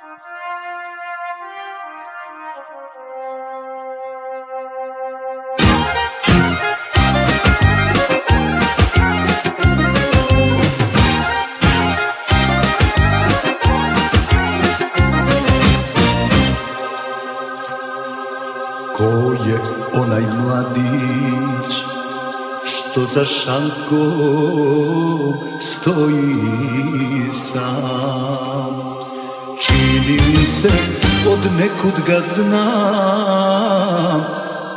Ko je onaj mladić što za šankom stoji sam? Se od nekud ga znam.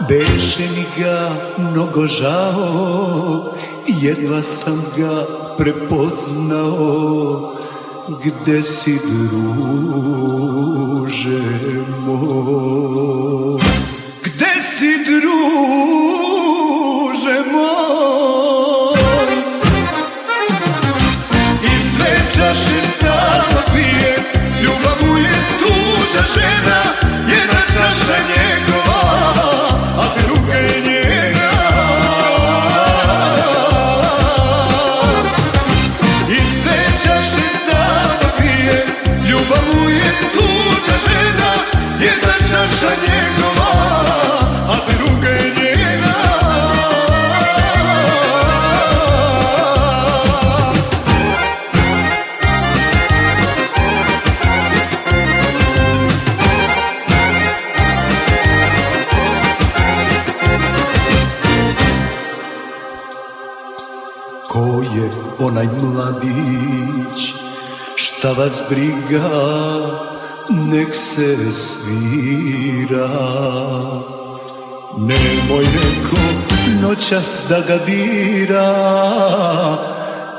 Beše mi ga mnogo žao Jedva sam ga prepoznao. Gde si druže moj Čaša njegova A druga je njena. Ko je onaj mladić Šta vas briga Nek se svira. Nemoj neko noćas da ga dira.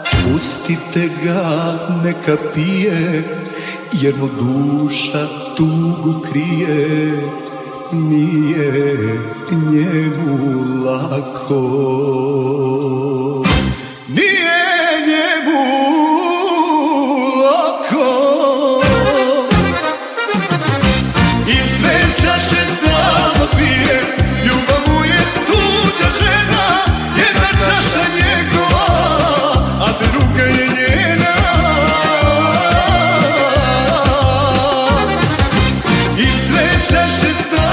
Pustite ga neka pije Jer mu duša tugu krije. Nije njemu lako przeszysty